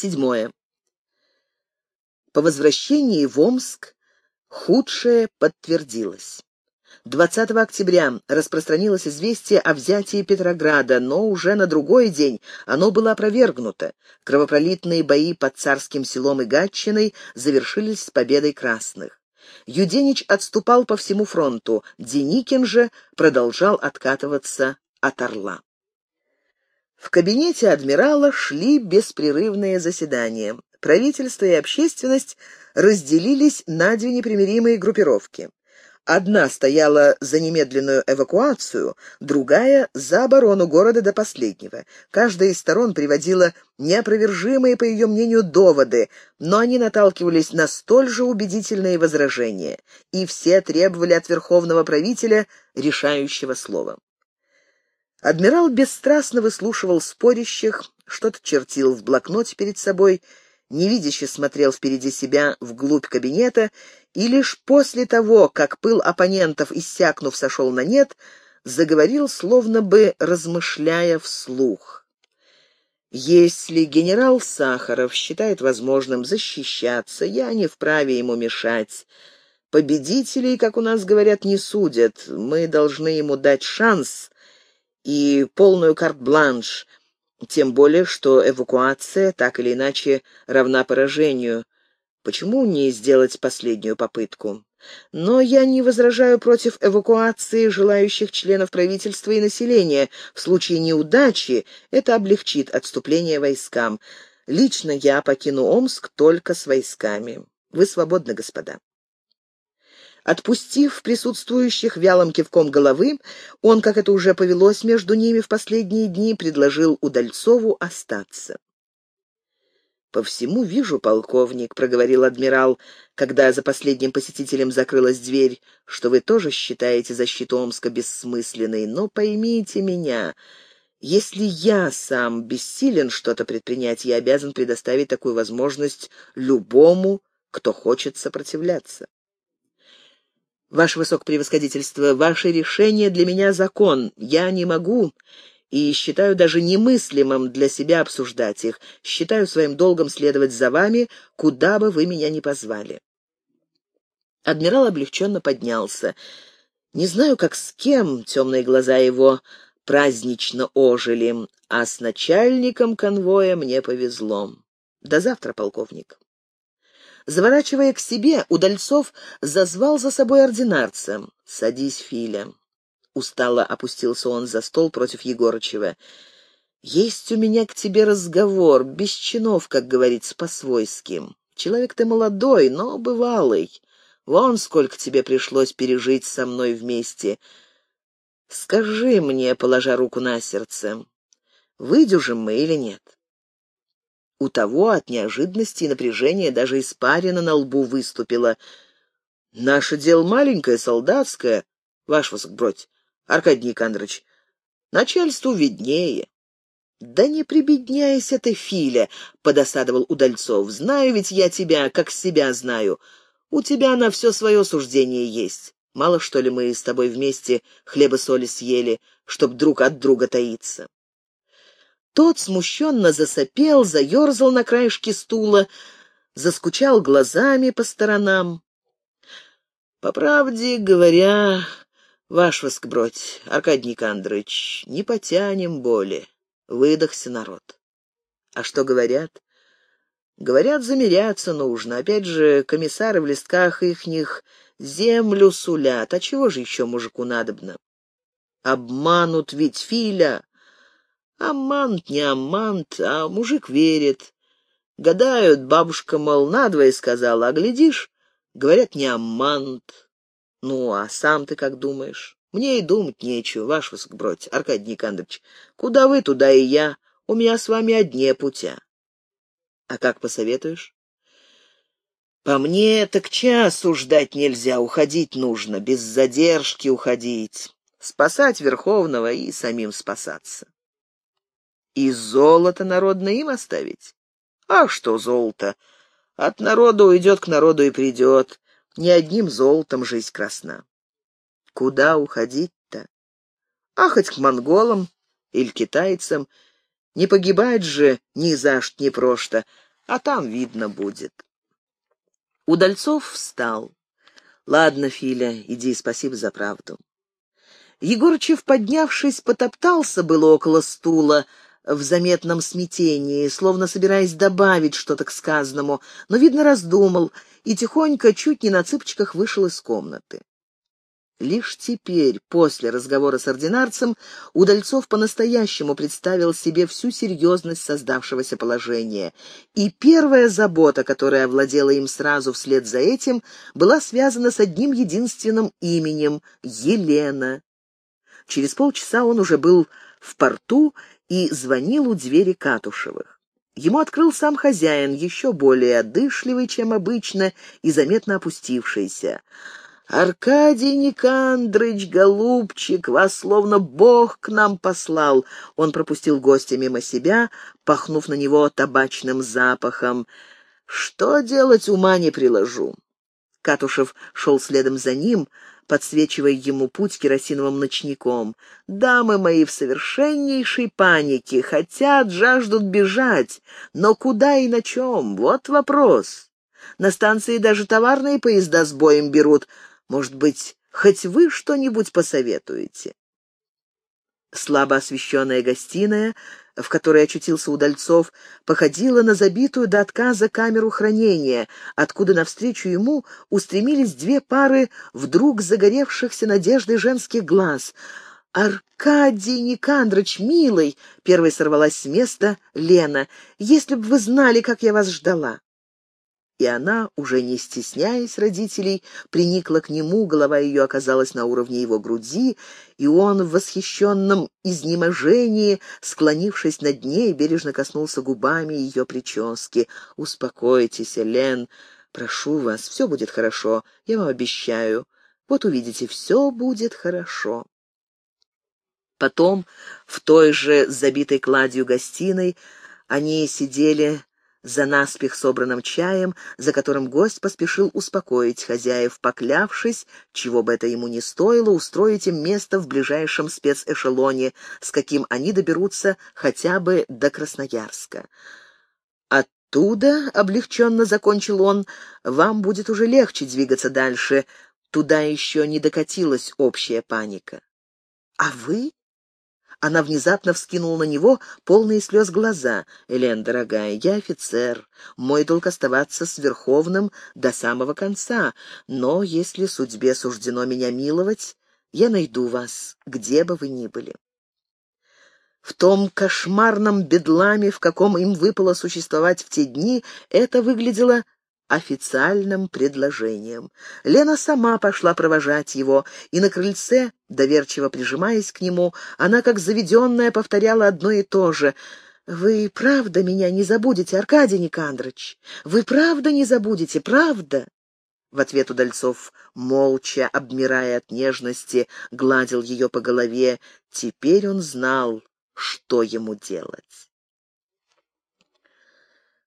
Седьмое. По возвращении в Омск худшее подтвердилось. 20 октября распространилось известие о взятии Петрограда, но уже на другой день оно было опровергнуто. Кровопролитные бои под царским селом и Гатчиной завершились с победой красных. Юденич отступал по всему фронту, Деникин же продолжал откатываться от Орла. В кабинете адмирала шли беспрерывные заседания. Правительство и общественность разделились на две непримиримые группировки. Одна стояла за немедленную эвакуацию, другая — за оборону города до последнего. Каждая из сторон приводила неопровержимые, по ее мнению, доводы, но они наталкивались на столь же убедительные возражения, и все требовали от верховного правителя решающего слова. Адмирал бесстрастно выслушивал спорящих, что-то чертил в блокноте перед собой, невидяще смотрел впереди себя вглубь кабинета и лишь после того, как пыл оппонентов, иссякнув, сошел на нет, заговорил, словно бы размышляя вслух. «Если генерал Сахаров считает возможным защищаться, я не вправе ему мешать. Победителей, как у нас говорят, не судят. Мы должны ему дать шанс и полную карт-бланш, тем более, что эвакуация так или иначе равна поражению. Почему не сделать последнюю попытку? Но я не возражаю против эвакуации желающих членов правительства и населения. В случае неудачи это облегчит отступление войскам. Лично я покину Омск только с войсками. Вы свободны, господа. Отпустив присутствующих вялым кивком головы, он, как это уже повелось между ними в последние дни, предложил Удальцову остаться. «По всему вижу, полковник», — проговорил адмирал, когда за последним посетителем закрылась дверь, «что вы тоже считаете защиту Омска бессмысленной, но поймите меня». Если я сам бессилен что-то предпринять, я обязан предоставить такую возможность любому, кто хочет сопротивляться. Ваше Высокопревосходительство, ваше решение для меня закон. Я не могу и считаю даже немыслимым для себя обсуждать их. Считаю своим долгом следовать за вами, куда бы вы меня ни позвали». Адмирал облегченно поднялся. Не знаю, как с кем темные глаза его празднично ожили, а с начальником конвоя мне повезло. До завтра, полковник. Заворачивая к себе, Удальцов зазвал за собой ординарца. «Садись, Филя». Устало опустился он за стол против Егорычева. «Есть у меня к тебе разговор, без чинов, как говорится, по-свойски. Человек ты молодой, но бывалый. Вон сколько тебе пришлось пережить со мной вместе. Скажи мне, положа руку на сердце, выдюжим мы или нет?» У того от неожиданности и напряжения даже испарина на лбу выступила. «Наше дело маленькое, солдатское, ваш высокбродь, Аркадий Никандрович. Начальству виднее». «Да не прибедняйся ты, Филя», — подосадовал Удальцов. «Знаю ведь я тебя, как себя знаю. У тебя на все свое суждение есть. Мало, что ли, мы с тобой вместе хлеба-соли съели, чтоб друг от друга таиться». Тот смущенно засопел, заерзал на краешке стула, заскучал глазами по сторонам. «По правде говоря, ваш воскбродь, Аркадий Никандрович, не потянем боли. Выдохся народ. А что говорят? Говорят, замеряться нужно. Опять же, комиссары в листках ихних землю сулят. А чего же еще мужику надобно? Обманут ведь Филя. Амант не амант, а мужик верит. Гадают, бабушка, мол, надвое сказала, а глядишь, говорят, не амант. Ну, а сам ты как думаешь? Мне и думать нечего, ваш высокбродь, Аркадий Никандрович. Куда вы, туда и я. У меня с вами одни путя. А как посоветуешь? По мне, так часу ждать нельзя, уходить нужно, без задержки уходить. Спасать Верховного и самим спасаться. И золото народное им оставить? А что золото? От народа уйдет, к народу и придет. Ни одним золотом жизнь красна. Куда уходить-то? А хоть к монголам или китайцам. Не погибать же ни за что, ни прошто, а там видно будет. Удальцов встал. «Ладно, Филя, иди, спасибо за правду». Егорычев, поднявшись, потоптался было около стула в заметном смятении, словно собираясь добавить что-то к сказанному, но, видно, раздумал и тихонько, чуть не на цыпочках, вышел из комнаты. Лишь теперь, после разговора с ординарцем, Удальцов по-настоящему представил себе всю серьезность создавшегося положения, и первая забота, которая овладела им сразу вслед за этим, была связана с одним единственным именем — Елена. Через полчаса он уже был в порту и звонил у двери Катушевых. Ему открыл сам хозяин, еще более одышливый, чем обычно, и заметно опустившийся. «Аркадий Никандрыч, голубчик, вас словно Бог к нам послал!» Он пропустил гостя мимо себя, пахнув на него табачным запахом. «Что делать, ума не приложу!» Катушев шел следом за ним, подсвечивая ему путь керосиновым ночником. «Дамы мои в совершеннейшей панике, хотят, жаждут бежать, но куда и на чем? Вот вопрос!» На станции даже товарные поезда с боем берут, может быть, хоть вы что-нибудь посоветуете?» Слабо освещенная гостиная, в которой очутился Удальцов, походила на забитую до отказа камеру хранения, откуда навстречу ему устремились две пары вдруг загоревшихся надеждой женских глаз. «Аркадий Никандрович, милый!» — первой сорвалась с места Лена. «Если бы вы знали, как я вас ждала!» И она, уже не стесняясь родителей, приникла к нему, голова ее оказалась на уровне его груди, и он в восхищенном изнеможении, склонившись над ней, бережно коснулся губами ее прически. «Успокойтесь, Лен, прошу вас, все будет хорошо, я вам обещаю. Вот увидите, все будет хорошо». Потом, в той же забитой кладью гостиной, они сидели за наспех собранным чаем, за которым гость поспешил успокоить хозяев, поклявшись, чего бы это ему ни стоило, устроить им место в ближайшем спецэшелоне, с каким они доберутся хотя бы до Красноярска. Оттуда, — облегченно закончил он, — вам будет уже легче двигаться дальше, туда еще не докатилась общая паника. А вы? Она внезапно вскинула на него полные слез глаза. «Элен, дорогая, я офицер. Мой долг оставаться с Верховным до самого конца. Но если судьбе суждено меня миловать, я найду вас, где бы вы ни были». В том кошмарном бедламе, в каком им выпало существовать в те дни, это выглядело официальным предложением. Лена сама пошла провожать его, и на крыльце, доверчиво прижимаясь к нему, она, как заведенная, повторяла одно и то же — «Вы правда меня не забудете, Аркадий Никандрович? Вы правда не забудете, правда?» В ответ Удальцов, молча, обмирая от нежности, гладил ее по голове. Теперь он знал, что ему делать.